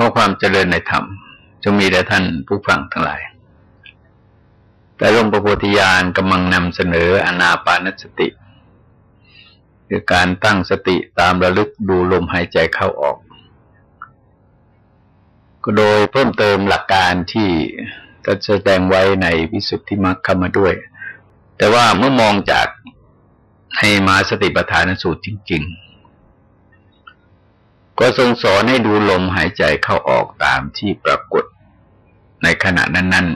ข้อความเจริญในธรรมจะมีแด่ท่านผู้ฟังทั้งหลาย แต่หลวงประโพธิญาณกำลังนำเสนออนาปานสติ คือการตั้งสติตามระลึกดูลมหายใจเข้าออก ก็โดยเพิ่มเติมหลักการที่จะแสดงไว้ในวิสุทธิมรรคเข้ามาด้วย แต่ว่าเมื่อมองจากให้มาสติปัฏฐานสูตรจริง ๆ ก็ทรงสอนให้ดูลมหายใจเข้าออกตามที่ปรากฏในขณะนั้น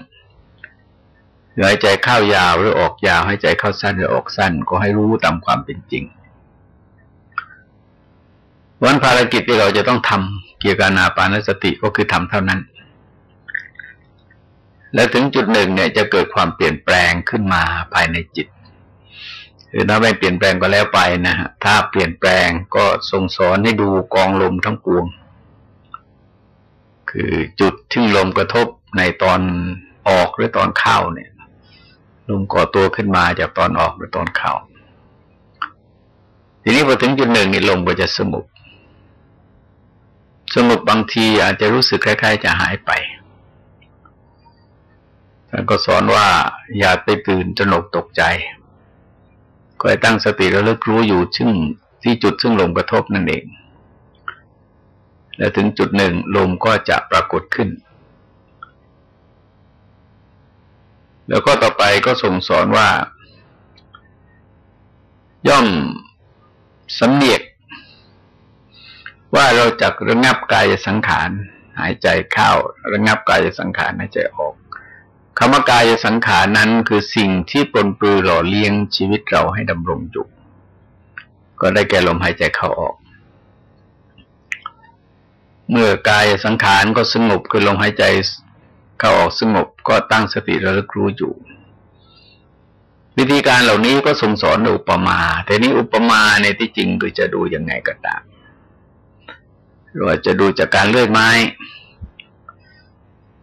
ๆ หายใจเข้ายาวหรือออกยาวหายใจเข้าสั้นหรือออกสั้น ก็ให้รู้ตามความเป็นจริง วันภารกิจที่เราจะต้องทำเกี่ยวกับนาปานสติก็คือทำเท่านั้น และถึงจุดหนึ่งเนี่ยจะเกิดความเปลี่ยนแปลงขึ้นมาภายในจิต คือถ้าไม่เปลี่ยนแปลงก็แล้วไปนะฮะถ้าเปลี่ยนแปลงก็ทรงสอนให้ดูกองลมทั้งปวง คือจุดที่ลมกระทบในตอนออกหรือตอนเข้าเนี่ย ลมก่อตัวขึ้นมาจากตอนออกหรือตอนเข้าทีนี้พอถึงจุดหนึ่งนี่ลมก็จะสงบสงบบางทีอาจจะรู้สึกคล้ายๆ จะหายไปท่านก็สอนว่าอย่าไปตื่นจนกตกใจ ก็ให้ตั้งสติระลึกรู้อยู่ซึ่งที่จุดซึ่งลมกระทบนั่นเอง และถึงจุดหนึ่งลมก็จะปรากฏขึ้น แล้วก็ต่อไปก็ส่งสอนว่า ย่อมสำเนียก ว่าเราจะระงับกายสังขาร หายใจเข้า ระงับกายสังขารหายใจออก คำว่ากายสังขารนั้นคือสิ่งที่ปนปลือหล่อเลี้ยงชีวิตเราให้ดำรงอยู่ ก็ได้แก่ลมหายใจเข้าออก เมื่อกายสังขารก็สงบคือลมหายใจเข้าออกสงบก็ตั้งสติระลึกรู้อยู่ วิธีการเหล่านี้ก็ส่งสอนอุปมา แต่นี้อุปมาในที่จริงคือจะดูยังไงก็ตามเราจะดูจากการเลื่อยไม้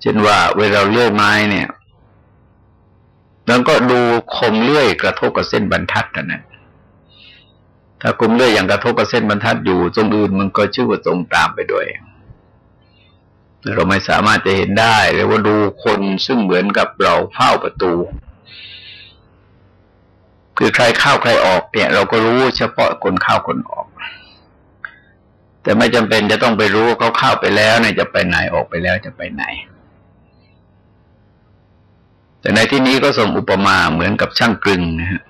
เช่นว่าเวลาเลื่อยไม้เนี่ย แล้วก็ดูคมเลื่อยกระทบกับเส้นบรรทัดนะถ้าคมเลื่อยอย่างกระทบกับเส้นบรรทัดอยู่ตรงอื่นมันก็ชื่อว่าตรงตามไปด้วย เราไม่สามารถจะเห็นได้หรือว่าดูคนซึ่งเหมือนกับเราเฝ้าประตู คือใครเข้าใครออกเนี่ย เราก็รู้เฉพาะคนเข้าคนออก แต่ไม่จำเป็นจะต้องไปรู้เขาเข้าไปแล้วเนี่ยจะไปไหนออกไปแล้วจะไปไหน แต่ในที่นี้ก็ส่งอุปมาเหมือนกับช่างกลึงนะฮะ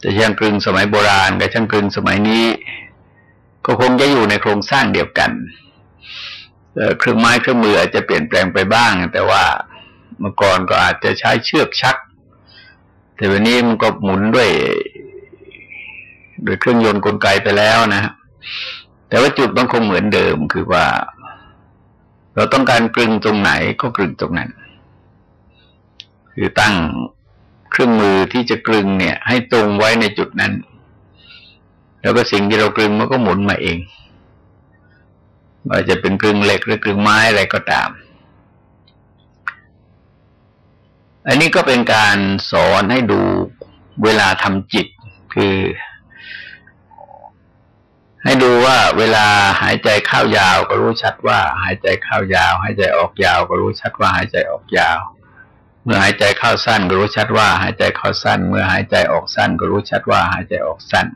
แต่ช่างกลึงสมัยโบราณกับช่างกลึงสมัยนี้ ก็คงจะอยู่ในโครงสร้างเดียวกันเครื่องไม้เครื่องมืออาจจะเปลี่ยนแปลงไปบ้าง แต่ว่าเมื่อก่อนก็อาจจะใช้เชือกชัก แต่วันนี้มันก็หมุนด้วยโดยเครื่องยนต์กลไกไปแล้วนะ แต่ว่าจุดมันคงเหมือนเดิมคือว่า เราต้องการกลึงตรงไหนก็กลึงตรงนั้น คือตั้งเครื่องมือที่จะกลึงเนี่ย ให้ตรงไว้ในจุดนั้น แล้วก็สิ่งที่เรากลึงมันก็หมุนมาเองว่าจะเป็นกลึงเหล็กหรือกลึงไม้อะไรก็ตาม อันนี้ก็เป็นการสอนให้ดูเวลาทำจิต คือ ให้ดูว่าเวลาหายใจเข้ายาวก็รู้ชัดว่า หายใจเข้ายาว หายใจออกยาว ก็รู้ชัดว่าหายใจออกยาว เมื่อหายใจเข้าสั้นก็รู้ชัดว่าหายใจเข้าสั้น เมื่อหายใจออกสั้นก็รู้ชัดว่าหายใจออกสั้น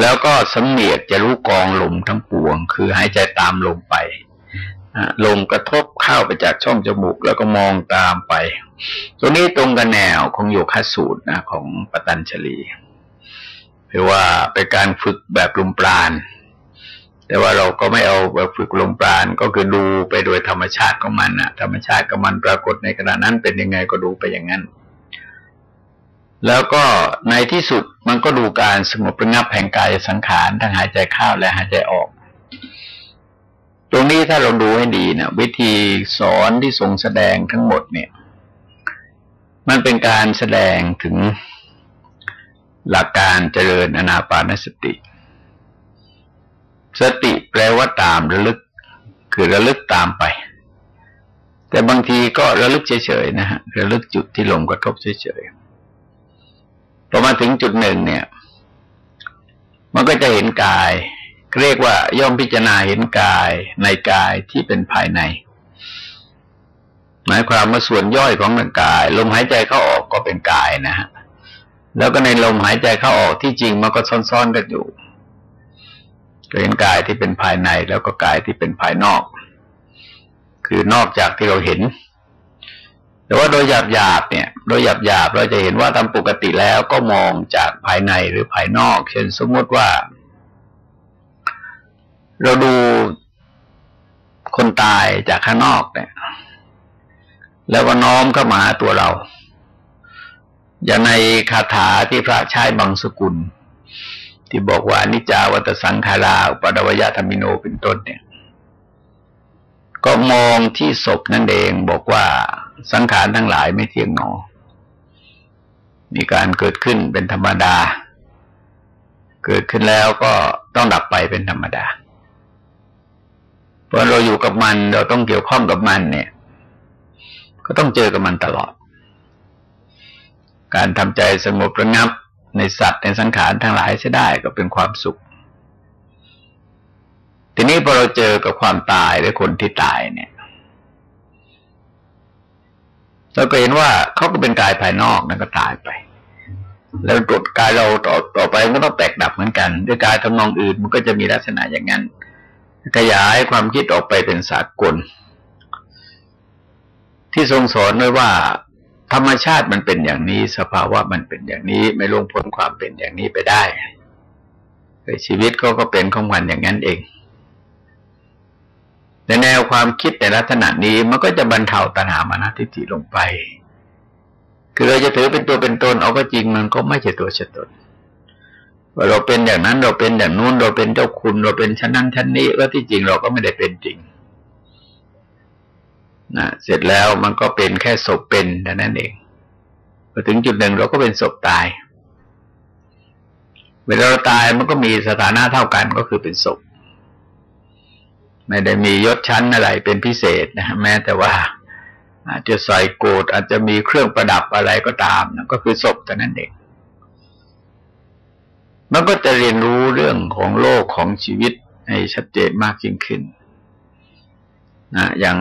แล้วก็สำเนียกจะรู้กองลมทั้งปวง คือหายใจตามลมไปลมกระทบเข้าไปจากช่องจมูกแล้วก็มองตามไป ตัวนี้ตรงกับแนวของโยคะสูตรนะของปตัญชลีคือว่าเป็นการฝึกแบบลมปราณ แต่ว่าเราก็ไม่เอาแบบฝึกลงปราณก็คือดูไปโดยธรรมชาติของมันนะธรรมชาติของมันปรากฏในขณะนั้นเป็นยังไงก็ดูไปอย่างนั้น แล้วก็ในที่สุดมันก็ดูการสงบระงับแห่งกายสังขารทั้งหายใจเข้าและหายใจออก ตรงนี้ถ้าเราดูให้ดีนะวิธีสอนที่ทรงแสดงทั้งหมดเนี่ย มันเป็นการแสดงถึงหลักการเจริญอนาปานสติ สติแปลว่าตามระลึก คือระลึกตามไป แต่บางทีก็ระลึกเฉยๆนะฮะระลึกจุดที่ลมกระทบเฉยๆพอมาถึงจุดหนึ่งเนี่ย มันก็จะเห็นกาย เรียกว่าย่อมพิจารณาเห็นกายในกายที่เป็นภายใน หมายความว่าส่วนย่อยของร่างกาย ลมหายใจเข้าออกก็เป็นกายนะฮะแล้วก็ในลมหายใจเข้าออกที่จริงมันก็ซ่อนๆกันอยู่ เห็นกายที่เป็นภายในแล้วก็กายที่เป็นภายนอก คือนอกจากที่เราเห็น แต่ว่าโดยหยาบหยาบเนี่ย โดยหยาบหยาบเราจะเห็นว่าตามปกติแล้วก็มองจากภายในหรือภายนอก เช่นสมมติว่า เราดูคนตายจากข้างนอกเนี่ย แล้วก็น้อมเข้ามาตัวเรา อย่างในคาถาที่พระใชายบางสกุล ที่บอกว่านิจาวัตสังขาราอุปดวยธรรมิโนเป็นต้นเนี่ย ก็มองที่ศพนั่นเองบอกว่าสังขารทั้งหลายไม่เที่ยงหนอ มีการเกิดขึ้นเป็นธรรมดา เกิดขึ้นแล้วก็ต้องดับไปเป็นธรรมดาเพราะเราอยู่กับมันเราต้องเกี่ยวข้องกับมันเนี่ย ก็ต้องเจอกับมันตลอด การทำใจสงบระงับ ในสัตว์ในสังขารทั้งหลายเสียได้ก็เป็นความสุข ทีนี้พอเราเจอกับความตายหรือคนที่ตายเนี่ยเราก็เห็นว่าเขาก็เป็นกายภายนอกนั่นก็ตายไป แล้วตรวจกายเราต่อต่อไปก็ต้องแตกดับเหมือนกันด้วยกายทำนองอื่นมันก็จะมีลักษณะอย่างนั้นขยายความคิดออกไปเป็นสากล ที่ทรงสอนไว้ว่า ธรรมชาติมันเป็นอย่างนี้ สภาวะมันเป็นอย่างนี้ ไม่ลงพ้นความเป็นอย่างนี้ไปได้ชีวิตก็ก็เป็นของมันอย่างนั้นเอง ในแนวความคิดในลักษณะนี้มันก็จะบรรเทาตัณหามานะทิฏฐิลงไป คือเราจะถือเป็นตัวเป็นตนเอาก็จริงมันก็ไม่ใช่ตัวเฉตนว่าเราเป็นอย่างนั้นเราเป็นอย่างนู้นเราเป็นเจ้าคุณเราเป็นชั้นนั้นชั้นนี้แล้วที่จริงเราก็ไม่ได้เป็นจริง นะเสร็จแล้วมันก็เป็นแค่ศพเป็นแต่นั้นเองพอถึงจุดหนึ่งเราก็เป็นศพตาย เวลาเราตายมันก็มีสถานะเท่ากันก็คือเป็นศพไม่ได้มียศชั้นอะไรเป็นพิเศษนะแม้แต่ว่า อาจจะใส่โกดอาจจะมีเครื่องประดับอะไรก็ตามนะก็คือศพแต่นั้นเองมันก็จะเรียนรู้เรื่องของโลกของชีวิตให้ชัดเจนมากยิ่งขึ้นนะอย่าง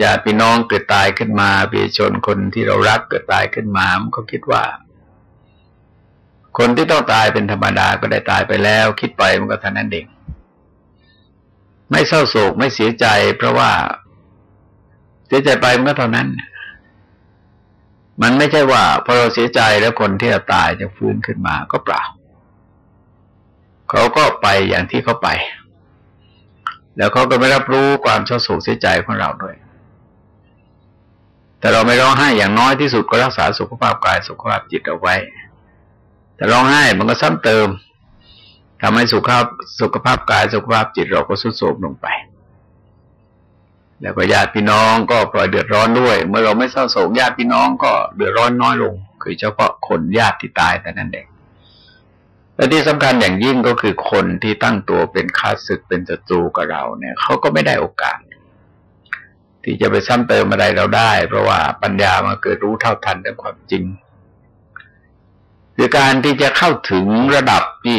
ญาติพี่น้องเกิดตายขึ้นมาพี่ชนคนที่เรารักเกิดตายขึ้นมามันก็คิดว่า คนที่ต้องตายเป็นธรรมดาก็ได้ตายไปแล้ว คิดไปมันก็เท่านั้นเองไม่เศร้าโศกไม่เสียใจ เพราะว่าเสียใจไปมันก็เท่านั้น มันไม่ใช่ว่าพอเราเสียใจแล้วคนที่จะตายจะฟื้นขึ้นมาก็เปล่าเขาก็ไปอย่างที่เขาไป แล้วเขาก็ไม่รับรู้ความเศร้าโศกเสียใจของเราด้วย แต่เราไม่ร้องไห้อย่างน้อยที่สุดก็รักษาสุขภาพกายสุขภาพจิตเอาไว้ แต่ร้องไห้มันก็ซ้ำเติมทำให้สุขภาพสุขภาพกายสุขภาพจิตเราก็สุดโทรมลงไป แล้วก็ญาติพี่น้องก็ปล่อยเดือดร้อนด้วย เมื่อเราไม่เศร้าโศกญาติพี่น้องก็เดือดร้อนน้อยลง คือเฉพาะคนญาติที่ตายแต่นั้นเองและที่สำคัญอย่างยิ่งก็คือคนที่ตั้งตัวเป็นข้าศึกเป็นศัตรูกับเราเนี่ยเขาก็ไม่ได้โอกาส ที่จะไปซ้ำเติมอะไรเราได้ เพราะว่าปัญญามาเกิดรู้เท่าทันเรื่องความจริง คือการที่จะเข้าถึงระดับที่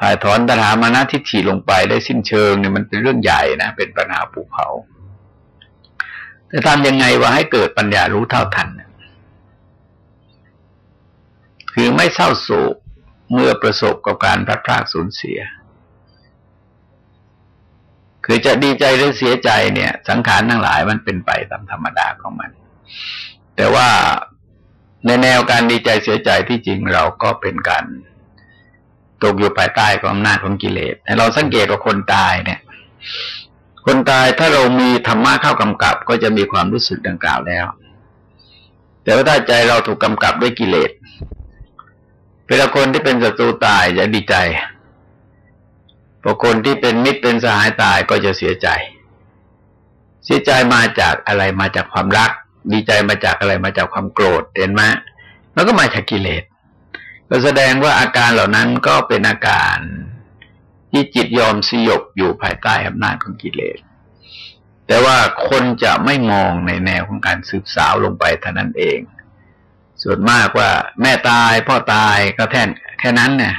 ถ่ายถอนตัณหามานะทิฏฐิลงไปได้สิ้นเชิงเนี่ยมันเป็นเรื่องใหญ่นะ เป็นปัญหาภูเขาจะทำยังไงว่าให้เกิดปัญญารู้เท่าทัน คือไม่เศร้าโศกเมื่อประสบกับการพลาดพลาดสูญเสีย คือจะดีใจหรือเสียใจเนี่ย สังขารทั้งหลายมันเป็นไปตามธรรมดาของมัน แต่ว่าในแนวการดีใจเสียใจที่จริงเราก็เป็นการตกอยู่ภายใต้ความอำนาจของกิเลสเราสังเกตว่าคนตายเนี่ย คนตายถ้าเรามีธรรมะเข้ากำกับ ก็จะมีความรู้สึกดังกล่าวแล้ว แต่ว่าถ้าใจเราถูกกำกับด้วยกิเลสเวลาคนที่เป็นศัตรูตายจะดีใจ พอคนที่เป็นมิตรเป็นสหายตายก็จะเสียใจ เสียใจมาจากอะไรมาจากความรัก ดีใจมาจากอะไรมาจากความโกรธเห็นไหมแล้วก็มาจากกิเลสก็แสดงว่าอาการเหล่านั้นก็เป็นอาการที่จิตยอมสยบอยู่ภายใต้อำนาจของกิเลส แต่ว่าคนจะไม่มองในแนวของการสืบสาวลงไปเท่านั้นเอง ส่วนมากว่าแม่ตายพ่อตายก็แท่นแค่นั้นเนี่ย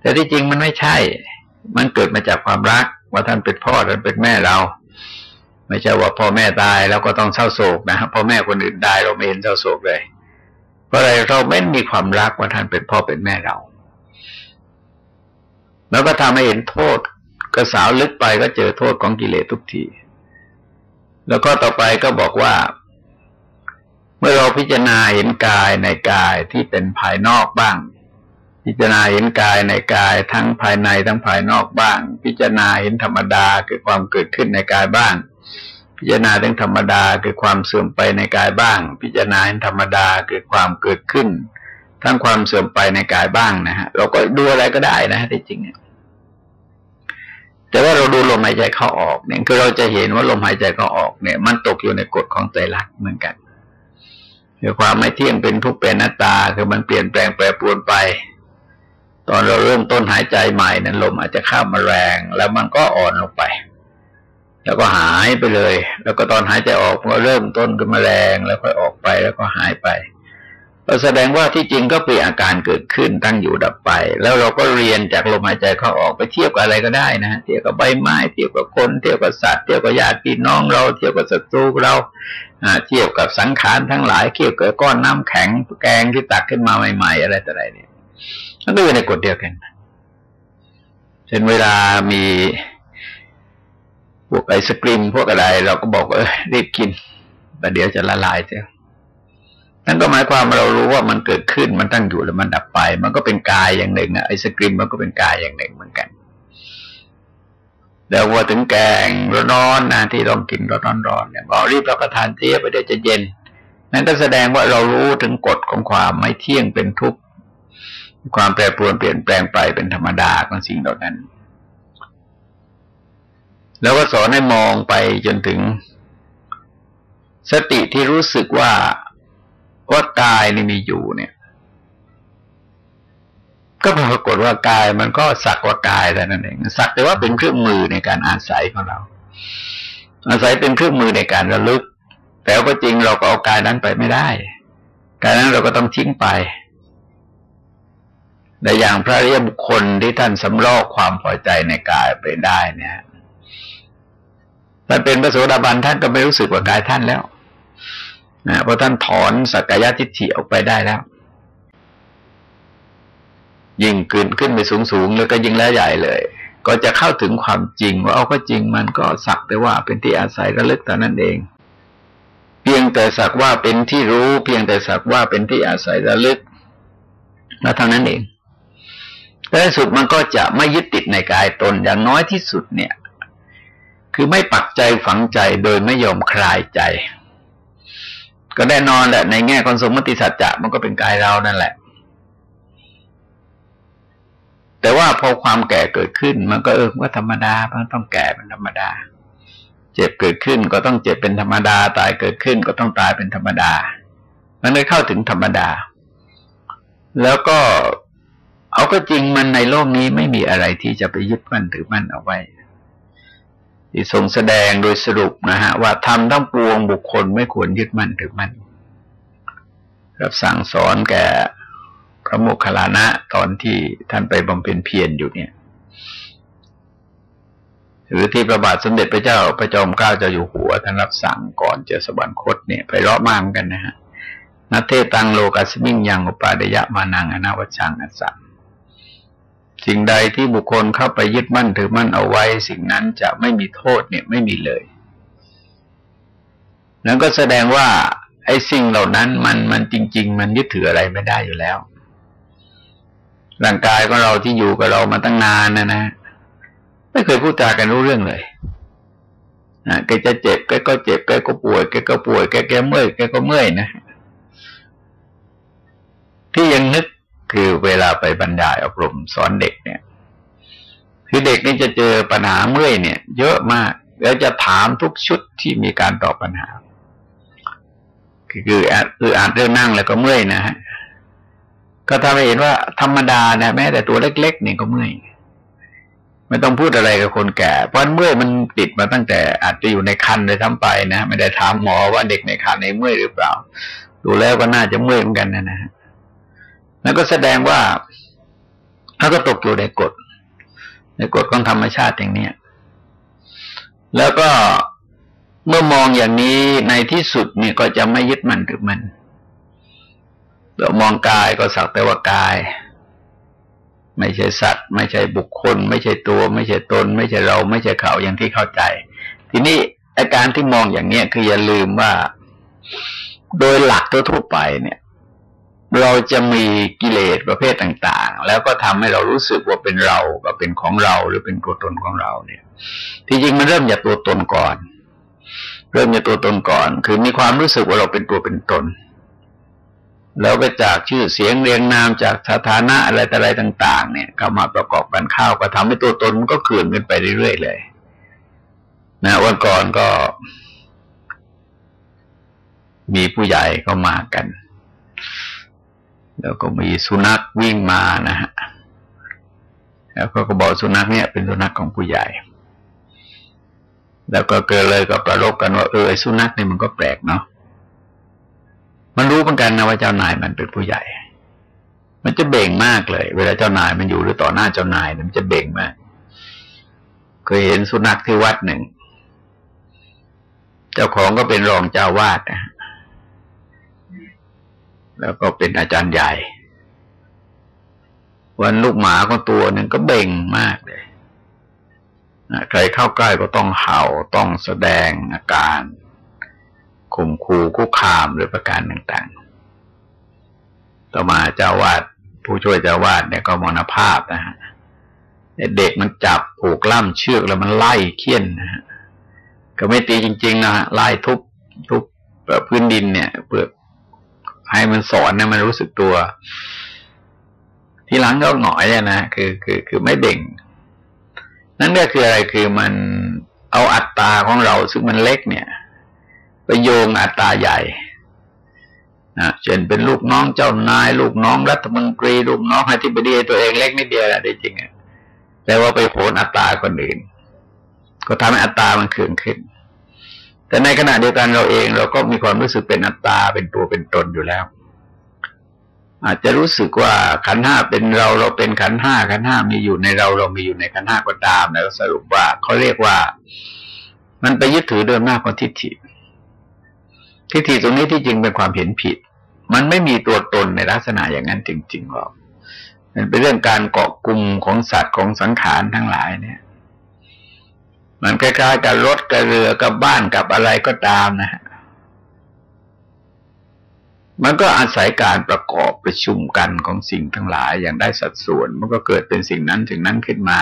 แต่ที่จริงมันไม่ใช่ มันเกิดมาจากความรัก ว่าท่านเป็นพ่อท่านเป็นแม่เรา ไม่ใช่ว่าพ่อแม่ตายแล้วก็ต้องเศร้าโศกนะครับพ่อแม่คนอื่นตายเราไม่เห็นเศร้าโศกเลย เพราะอะไรเราไม่มีความรักว่าท่านเป็นพ่อเป็นแม่เรา แล้วก็ทำให้เห็นโทษกระสาวลึกไปก็เจอโทษของกิเลสทุกที แล้วก็ต่อไปก็บอกว่า เมื่อเราพิจารณาเห็นกายในกายที่เป็นภายนอกบ้าง พิจารณาเห็นกายในกายทั้งภายในทั้งภายนอกบ้าง พิจารณาเห็นธรรมดาคือความเกิดขึ้นในกายบ้าง พิจารณาเรื่องธรรมดาคือความเสื่อมไปในกายบ้าง พิจารณาเห็นธรรมดาคือความเกิดขึ้น ทั้งความเสื่อมไปในกายบ้างนะฮะเราก็ดูอะไรก็ได้นะที่จริงเนี่ยแต่ว่าเราดูลมหายใจเข้าออกเนี่ยคือเราจะเห็นว่าลมหายใจเข้าออกเนี่ย มันตกอยู่ในกฎของใจรักเหมือนกันคือความไม่เที่ยงเป็นทุกข์เป็นหน้าตาคือมันเปลี่ยนแปลงแปรปรวนไป ตอนเราเริ่มต้นหายใจใหม่นั้นลมอาจจะเข้ามาแรง แล้วมันก็อ่อนลงไป แล้วก็หายไปเลย แล้วก็ตอนหายใจออกก็เริ่มต้นขึ้นมาแรง แล้วก็อยออกไปแล้วก็หายไปก็แสดงว่าที่จริงก็เป็นอาการเกิดขึ้นตั้งอยู่ดับไป แล้วเราก็เรียนจากลมหายใจเข้าออกไปเทียบกับอะไรก็ได้นะเทียบกับใบไม้เทียบกับคนเทียบกับสัตว์เทียบกับญาติพี่น้องเราเทียบกับศัตรูเราเทียบกับสังขารทั้งหลายเทียบกับก้อนน้ำแข็งแกงที่ตักขึ้นมาใหม่ ๆ อะไรต่ออะไรเนี่ย มันก็อยู่ในกฎเดียวกันเช่นเวลามีพวกไอศกรีมพวกอะไร เราก็บอกเออรีบกินแต่เดี๋ยวจะละลายเจ้านั่นก็หมายความเรารู้ว่ามันเกิดขึ้นมันตั้งอยู่แล้วมันดับไป มันก็เป็นกายอย่างหนึ่งอะไอศกรีมมันก็เป็นกายอย่างหนึ่งเหมือนกันแล้วว่าถึงแกงร้อนๆนะที่ต้องกินร้อนๆเนี่ยบอกรีบรับประทานเตี้ยไปเดี๋ยวจะเย็นนั่นก็แสดงว่าเรารู้ถึงกฎของความไม่เที่ยงเป็นทุกข์ ความแปรปรวนเปลี่ยนแปลงไปเป็นธรรมดาของสิ่งเหล่านั้น แล้วก็สอนให้มองไปจนถึง สติที่รู้สึกว่าว่ากายนี่มีอยู่เนี่ย ก็ปรากฏว่ากายมันก็สักว่ากายแต่นั่นเองสักแต่ว่าเป็นเครื่องมือในการอาศัยของเรา อาศัยเป็นเครื่องมือในการระลึก แต่ว่าจริงเราก็เอากายนั้นไปไม่ได้ กายนั้นเราก็ต้องทิ้งไป แต่อย่างพระเรียบุคคลที่ท่านสำรอกความพอใจในกายไปได้เนี่ยท่านเป็นพระโสดาบันท่านก็ไม่รู้สึกว่ากายท่านแล้วนะเพราะท่านถอนสักกายทิฏฐิออกไปได้แล้ว ยิ่งขึ้นขึ้นไปสูงสูงแล้วก็ยิ่งแล้วใหญ่เลย ก็จะเข้าถึงความจริง ว่าเอาก็จริงมันก็สักแต่ว่าเป็นที่อาศัยระลึกแต่นั้นเอง เพียงแต่สักว่าเป็นที่รู้ เพียงแต่สักว่าเป็นที่อาศัยระลึกแล้วเท่านั้นเอง แล่สุดมันก็จะไม่ยึดติดในกายตนอย่างน้อยที่สุดเนี่ย คือไม่ปักใจฝังใจโดยไม่ยอมคลายใจ ก็แน่นอนแหละในแง่ของสมมติสัจจะมันก็เป็นกายเรานั่นแหละ แต่ว่าพอความแก่เกิดขึ้น มันก็เออว่าธรรมดามันต้องแก่เป็นธรรมดา เจ็บเกิดขึ้นก็ต้องเจ็บเป็นธรรมดา ตายเกิดขึ้นก็ต้องตายเป็นธรรมดา มันได้เข้าถึงธรรมดา แล้วก็ เอาก็จริงมันในโลกนี้ไม่มีอะไรที่จะไปยึดมั่นถือมั่นเอาไว้ที่ทรงแสดงโดยสรุปนะฮะว่าทำทั้งปวงบุคคลไม่ควรยึดมั่นถือมั่นรับสั่งสอนแก่พระโมคคัลลานะตอนที่ท่านไปบำเพ็ญเพียรอยู่เนี่ย หรือที่พระบาทสมเด็จพระเจ้าพระจอมเกล้าเจ้าอยู่หัวท่านรับสั่งก่อนจะสวรรคตเนี่ยไปรอบมากกันนะฮะนัเทตังโลกัสมิงยังอุปาเดยะมานังอนาวัชังอัสสัง สิ่งใดที่บุคคลเข้าไปยึดมั่นถือมั่นเอาไว้ สิ่งนั้นจะไม่มีโทษเนี่ยไม่มีเลย นั้นก็แสดงว่า ไอ้สิ่งเหล่านั้นมันมันจริง ๆ มันยึดถืออะไรไม่ได้อยู่แล้วร่างกายของเราที่อยู่กับเรามาตั้งนานนะนะไม่เคยพูดจากันรู้เรื่องเลยนะแกจะเจ็บแกก็เจ็บแกก็ป่วยแกก็ป่วยแกแกเมื่อยแกก็เมื่อยนะที่ยังนึก คือเวลาไปบรรยายอบรมสอนเด็กเนี่ย คือเด็กนี่จะเจอปัญหาเมื่อยเนี่ย เยอะมาก แล้วจะถามทุกชุดที่มีการตอบปัญหา คือคือคืออ่านเรื่องนั่งแล้วก็เมื่อยนะฮะก็ทำให้เห็นว่าธรรมดานะแม้แต่ตัวเล็กๆเนี่ยก็เมื่อยไม่ต้องพูดอะไรกับคนแก่ เพราะเมื่อยมันติดมาตั้งแต่อาจจะอยู่ในคันเลยทั้งไปนะ ไม่ได้ถามหมอว่าเด็กในคันในเมื่อยหรือเปล่า ดูแล้วก็น่าจะเมื่อยเหมือนกันนะนะ ฮะนั่นก็แสดงว่าเขาก็ตกอยู่ในกฎ ในกฎของธรรมชาติอย่างนี้แล้วก็เมื่อมองอย่างนี้ในที่สุดเนี่ยก็จะไม่ยึดมันถือมันเรามองกายก็สักแต่ว่ากาย ไม่ใช่สัตว์ ไม่ใช่บุคคล ไม่ใช่ตัว ไม่ใช่ตน ไม่ใช่เรา ไม่ใช่เขาอย่างที่เข้าใจ ทีนี้อาการที่มองอย่างเนี้ยคืออย่าลืมว่า โดยหลักทั่วไปเนี่ย เราจะมีกิเลสประเภทต่าง ๆ แล้วก็ทำให้เรารู้สึกว่าเป็นเราก็เป็นของเราหรือเป็นตัวตนของเราเนี่ย ที่จริงมันเริ่มจากตัวตนก่อน เริ่มจากตัวตนก่อน คือมีความรู้สึกว่าเราเป็นตัวเป็นตน แล้วก็จากชื่อเสียงเรียงนามจากสถานะอะไรแต่อะไรต่าง ๆ เนี่ยเข้ามาประกอบกันข้าวก็ทำให้ตัวตนมันก็เขื่อนกันไปเรื่อยๆเลยนะวันก่อนก็ มีผู้ใหญ่ก็มากัน แล้วก็มีสุนัขวิ่งมานะฮะแล้วก็ก็บอกสุนัขเนี่ยเป็นสุนัขของผู้ใหญ่ แล้วก็เกิดเลยก็ประลบกันว่าเออสุนัขเนี่ยมันก็แปลกเนาะมันรู้เหมือนกันนะว่าเจ้านายมันเป็นผู้ใหญ่ มันจะเบ่งมากเลย เวลาเจ้านายมันอยู่หรือต่อหน้าเจ้านายมันจะเบ่งมากเคยเห็นสุนัขที่วัดหนึ่ง เจ้าของก็เป็นรองเจ้าวาดนะ แล้วก็เป็นอาจารย์ใหญ่ วันลูกหมาก็ตัวหนึ่งก็เบ่งมากเลยใครเข้าใกล้ก็ต้องเห่าต้องแสดงอาการข่มขู่คุกคามหรือประการต่างๆ ต่อมาเจ้าวาดผู้ช่วยเจ้าวาดเนี่ยก็มรณภาพนะฮะเด็กมันจับผูกล่ำเชือกแล้วมันไล่เคี่ยนนะฮะก็ไม่ตีจริง ๆ นะฮะไล่ทุบทุบพื้นดินเนี่ยเพื่อ ให้มันสอนเนี่ยมันรู้สึกตัว ทีหลังก็หงอยเนี่ยนะคือคือคือไม่เบ่ง นั่นก็คืออะไรคือมันเอาอัตตาของเราซึ่งมันเล็กเนี่ยไปโยงอัตตาใหญ่นะเช่นเป็นลูกน้องเจ้านาย ลูกน้องรัฐมนตรี ลูกน้องอธิบดีตัวเองเล็กนิดเดียวนะได้จริงอะแต่ว่าไปโผลอัตตาคนอื่น ก็ทำให้อัตตามันเขื่องขึ้น แต่ในขณะเดียวกันเราเองเราก็มีความรู้สึกเป็นอัตตาเป็นตัวเป็นตนอยู่แล้ว อาจจะรู้สึกว่าขันห้าเป็นเราเราเป็นขันห้าขันห้ามีอยู่ในเราเรามีอยู่ในขันห้าก็ตามแล้วสรุปว่าเขาเรียกว่า มันไปยึดถือเดิมหน้าของทิฏฐิทิฏฐิตรงนี้ที่จริงเป็นความเห็นผิด มันไม่มีตัวตนในลักษณะอย่างนั้นจริงๆหรอกมันเป็นเรื่องการเกาะกลุ่มของสัตว์ของสังขารทั้งหลายเนี่ย มันคล้ายๆกับรถกับเรือกับบ้านกับอะไรก็ตามนะฮะมันก็อาศัยการประกอบประชุมกันของสิ่งทั้งหลายอย่างได้สัดส่วน มันก็เกิดเป็นสิ่งนั้นถึงนั้นขึ้นมา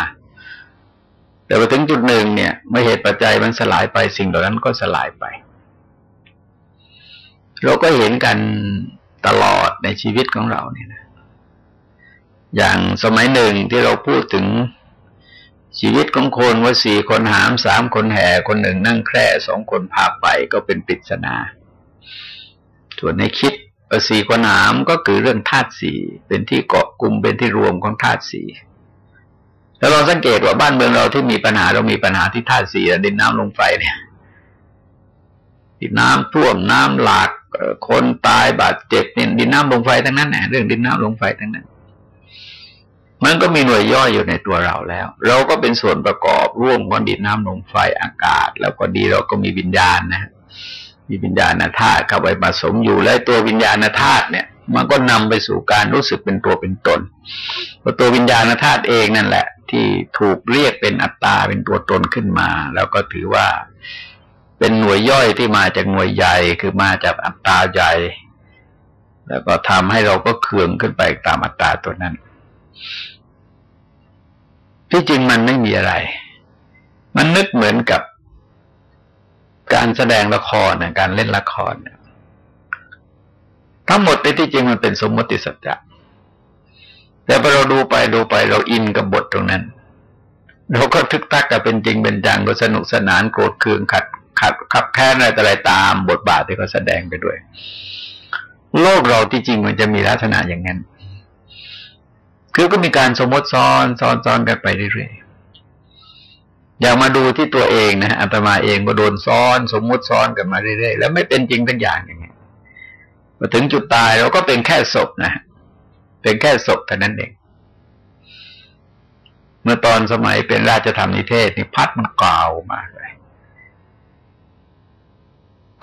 แต่พอถึงจุดหนึ่งเนี่ยเมื่อเหตุปัจจัยมันสลายไปสิ่งเหล่านั้นก็สลายไป เราก็เห็นกันตลอดในชีวิตของเราเนี่ยนะอย่างสมัยหนึ่งที่เราพูดถึง ชีวิตของคนว่าสี่คนหามสามคนแห่คนหนึ่งนั่งแคร่สองคนพาไปก็เป็นปริศนาส่วนในคิดว่าสี่คนหามก็คือเรื่องธาตุสี่เป็นที่เกาะกลุ่มเป็นที่รวมของธาตุสี่แล้วเราสังเกตว่าบ้านเมืองเราที่มีปัญหาเรามีปัญหาที่ธาตุสี่ดินน้ำลงไฟเนี่ยที่น้ำท่วมน้ำหลากคนตายบาดเจ็บเนี่ยดินน้ำลมไฟทั้งนั้นแหละเรื่องดินน้ำลมไฟทั้งนั้น มันก็มีหน่วยย่อยอยู่ในตัวเราแล้ว เราก็เป็นส่วนประกอบร่วมกันดินน้ำลมไฟอากาศ แล้วก็ดีเราก็มีวิญญาณนะ มีวิญญาณธาตุเข้าไปผสมอยู่และตัววิญญาณธาตุเนี่ย มันก็นำไปสู่การรู้สึกเป็นตัวเป็นตนเพราะตัววิญญาณธาตุเองนั่นแหละ ที่ถูกเรียกเป็นอัตตาเป็นตัวตนขึ้นมา แล้วก็ถือว่าเป็นหน่วยย่อยที่มาจากหน่วยใหญ่คือมาจากอัตตาใหญ่ แล้วก็ทำให้เราก็เคืองขึ้นไปตามอัตตาตัวนั้น ที่จริงมันไม่มีอะไร มันนึกเหมือนกับการแสดงละครนะการเล่นละคร ทั้งหมดในที่จริงมันเป็นสมมติสัจจะแต่พอเราดูไปดูไปเราอินกับบทตรงนั้น เราก็ทึกทักกับเป็นจริงเป็นจังก็สนุกสนานโกรธเคืองขัดขัดขับแค้นอะไรแต่อะไรตามบทบาทที่เขาแสดงไปด้วย โลกเราที่จริงมันจะมีลักษณะอย่างนั้น คือก็มีการสมมติซ้อนซ้อนซ้อนกันไปเรื่อยๆอย่างมาดูที่ตัวเองนะอาตมาเองก็โดนซ้อน สมมติซ้อนกันมาเรื่อยๆแล้วไม่เป็นจริงทั้งอย่างอย่างเงี้ยมาถึงจุดตายเราก็เป็นแค่ศพนะเป็นแค่ศพแต่นั้นเองเมื่อตอนสมัยเป็นราชธรรมนิเทศนี่พัดมันกล่าวมากเลย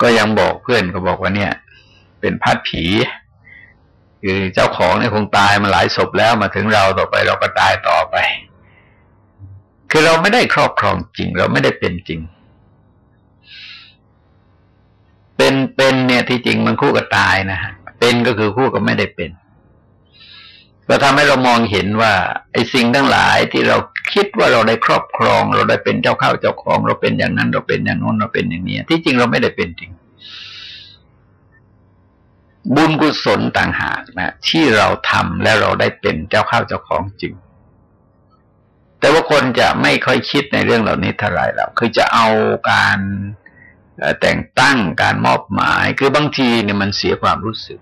ก็ยังบอกเพื่อนก็บอกว่าเนี่ย เป็นพัดผี คือเจ้าของเนี่ยคงตายมาหลายศพแล้วมาถึงเราต่อไปเราก็ตายต่อไป คือเราไม่ได้ครอบครองจริง เราไม่ได้เป็นจริง เป็นเป็นเนี่ยที่จริงมันคู่กับตายนะฮะเป็นก็คือคู่กับไม่ได้เป็นก็ทำให้เรามองเห็นว่า ไอ้สิ่งทั้งหลายที่เราคิดว่าเราได้ครอบครอง เราได้เป็นเจ้าข้าวเจ้าของ เราเป็นอย่างนั้นเราเป็นอย่างโน้นเราเป็นอย่างนี้ที่จริงเราไม่ได้เป็นจริง บุญกุศลต่างหากนะที่เราทำแล้วเราได้เป็นเจ้าข้าวเจ้าของจริง แต่ว่าคนจะไม่ค่อยคิดในเรื่องเหล่านี้เท่าไหร่แล้วคือจะเอาการแต่งตั้งการมอบหมาย คือบางทีเนี่ยมันเสียความรู้สึก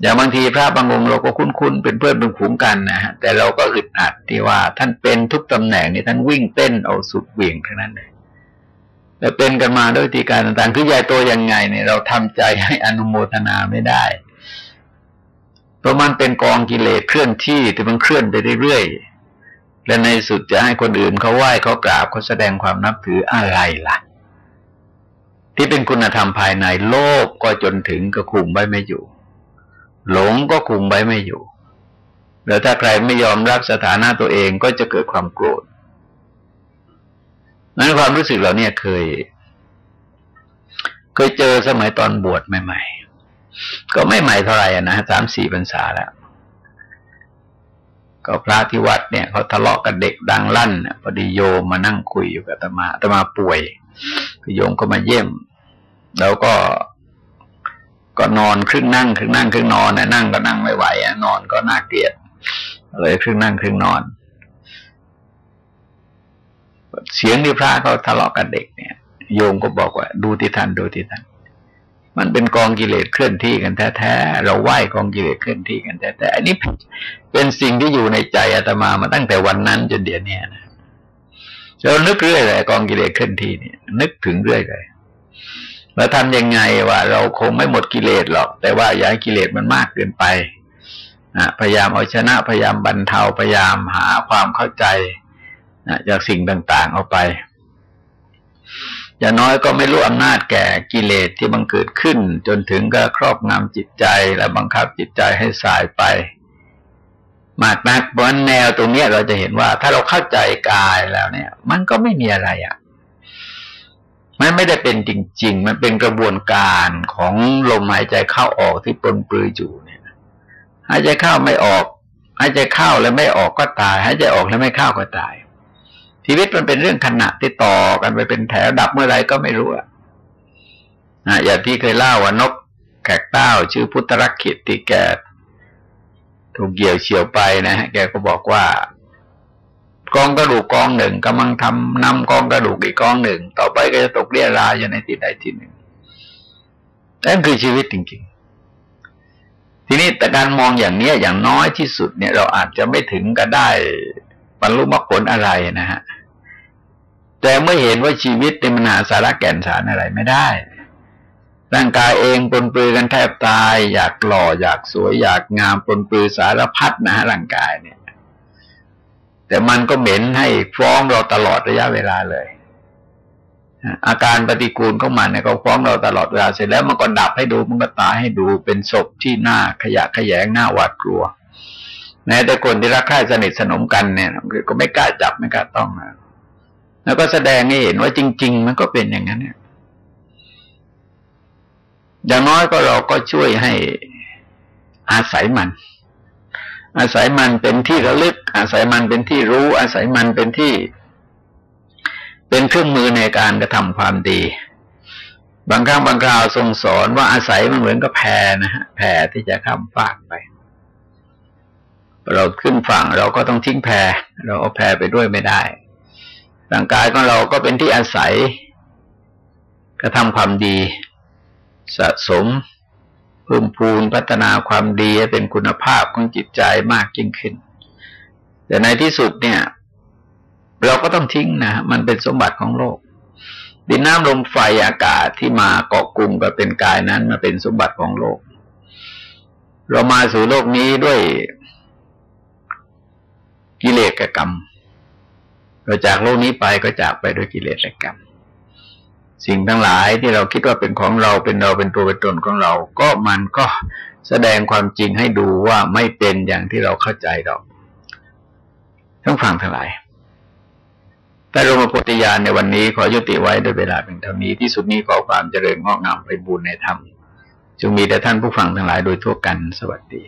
อย่างบางทีพระบางองค์เราก็คุ้นๆเป็นเพื่อนเป็นฝูงกันนะฮะแต่เราก็อึดอัดที่ว่าท่านเป็นทุกตำแหน่งนี่ท่านวิ่งเต้นเอาสุดเวี่ยงทั้งนั้นเลย แต่เป็นกันมาด้วยวิธีการต่างๆ คือใหญ่โตยังไงเนี่ยเราทำใจให้อนุโมทนาไม่ได้ เพราะมันเป็นกองกิเลสเคลื่อนที่ที่มันเคลื่อนไปเรื่อยๆ และในสุดจะให้คนอื่นเขาไหว้เขากราบเขาแสดงความนับถืออะไรล่ะ ที่เป็นคุณธรรมภายในโลกก็จนถึงก็คุมไว้ไม่อยู่ หลงก็คุมไว้ไม่อยู่แล้วถ้าใครไม่ยอมรับสถานะตัวเองก็จะเกิดความโกรธ นั้นความรู้สึกเราเนี่ยเคย เคยเจอสมัยตอนบวชใหม่ๆ ก็ไม่ใหม่เท่าไหร่นะสามสี่พรรษาแล้ว ก็พระที่วัดเนี่ยเขาทะเลาะกับเด็กดังลั่นพอดีโยมมานั่งคุยอยู่กับตมาตมาป่วยโยมก็มาเยี่ยม แล้วก็ก็นอนครึ่งนั่งครึ่งนั่งครึ่งนอนนะนั่งก็นั่งไม่ไหวอะนอนก็น่าเกลียดเลยครึ่งนั่งครึ่งนอน เสียงที่พระเขาทะเลาะกับเด็กเนี่ย โยมก็บอกว่า ดูที่ท่านดูที่ท่านมันเป็นกองกิเลสเคลื่อนที่กันแท้ๆ เราไหว้กองกิเลสเคลื่อนที่กันแท้ๆ อันนี้เป็นสิ่งที่อยู่ในใจอาตมามาตั้งแต่วันนั้นจนเดี๋ยวนี้นะเรานึกเรื่อยเลยกองกิเลสเคลื่อนที่เนี่ย นึกถึงเรื่อยเลยเราทำยังไงว่า เราคงไม่หมดกิเลสหรอก แต่ว่าอย่าให้กิเลสมันมากเกินไปนะพยายามเอาชนะพยายามบรรเทาพยายามหาความเข้าใจ นะจากสิ่งต่าง ๆ เอาไป อย่างน้อยก็ไม่รู้อำนาจแก่กิเลสที่มันเกิดขึ้น จนถึงก็ครอบงำจิตใจและบังคับจิตใจให้สายไปมากนักเพราะแนวตรงนี้เราจะเห็นว่า ถ้าเราเข้าใจกายแล้วเนี่ย มันก็ไม่มีอะไรอะ่ะมันไม่ได้เป็นจริง ๆ มันเป็นกระบวนการของลมหายใจเข้าออกที่ปนปลืออยู่เนี่ยหายใจเข้าไม่ออกหายใจเข้าแล้วไม่ออกก็ตายหายใจออกแล้วไม่เข้าก็ตาย ชีวิตมันเป็นเรื่องขณะที่ต่อกันไปเป็นแถวดับเมื่อไรก็ไม่รู้อะนะอย่างที่เคยเล่าว่านกแขกเต้า ชื่อพุทธรักขิตที่แกถูกเกี่ยวเฉียวไปนะฮะแกก็บอกว่ากองกระดูกกองหนึ่งกำลังทำนำกองกระดูกอีกกองหนึ่ง ต่อไปก็จะตกเรียรายอยู่ในที่ใดที่หนึ่งนั่นคือชีวิตจริง ๆ ทีนี้แต่การมองอย่างนี้อย่างน้อยที่สุดเนี่ยเราอาจจะไม่ถึงก็ได้บรรลุมรรคผลอะไรนะฮะ แต่เมื่อเห็นว่าชีวิตในมนหาสาระแก่นสารอะไรไม่ได้ ร่างกายเองปนปลือกันแทบตาย อยากหล่ออยากสวย อยากงามปนปลือสารพัดนะร่างกายเนี่ย แต่มันก็เหม็นให้ฟ้องเราตลอดระยะเวลาเลย อาการปฏิกูลของมันเนี่ยก็ฟ้องเราตลอดเวลาเสร็จแล้วมันก็ดับให้ดูมันก็ตายให้ดูเป็นศพที่หน้าขยะขยงหน้าหวาดกลัวแม้แต่คนที่รักใคร่สนิทสนมกันเนี่ยก็ไม่กล้าจับไม่กล้าต้องนะ แล้วก็แสดงให้เห็นว่าจริง ๆ มันก็เป็นอย่างนั้นเนี่ยอย่างน้อยก็เราก็ช่วยให้อาศัยมัน อาศัยมันเป็นที่ระลึก อาศัยมันเป็นที่รู้ อาศัยมันเป็นที่ เป็นเครื่องมือในการกระทำความดี บางครั้งบางคราวทรงสอนว่าอาศัยมันเหมือนกับแพนะฮะแพที่จะข้ามฟากไปเราขึ้นฝั่งเราก็ต้องทิ้งแพเราเอาแพไปด้วยไม่ได้ ร่างกายของเราก็เป็นที่อาศัยกระทำความดีสะสมเพิ่มพูนพัฒนาความดีให้เป็นคุณภาพของจิตใจมากยิ่งขึ้น แต่ในที่สุดเนี่ย เราก็ต้องทิ้งนะ มันเป็นสมบัติของโลก ดินน้ำลมไฟอากาศที่มาเกาะกลุ่มกับเป็นกายนั้นมาเป็นสมบัติของโลก เรามาสู่โลกนี้ด้วยกิเลสกรรม เราจากโลกนี้ไปก็จากไปด้วยกิเลสกรรม สิ่งทั้งหลายที่เราคิดว่าเป็นของเราเป็นเราเป็นตัวเป็นตนของเรา ก็มันก็แสดงความจริงให้ดูว่าไม่เป็นอย่างที่เราเข้าใจหรอกทั้งฟังทั้งหลาย แต่รมปฏิญาณในวันนี้ขอยุติไว้ด้วยเวลาเป็นเท่านี้ที่สุดนี้ขอความเจริญงอกงามไปบูรณนธรรมจงมีแด่ท่านผู้ฟังทั้งหลายโดยทั่วกันสวัสดี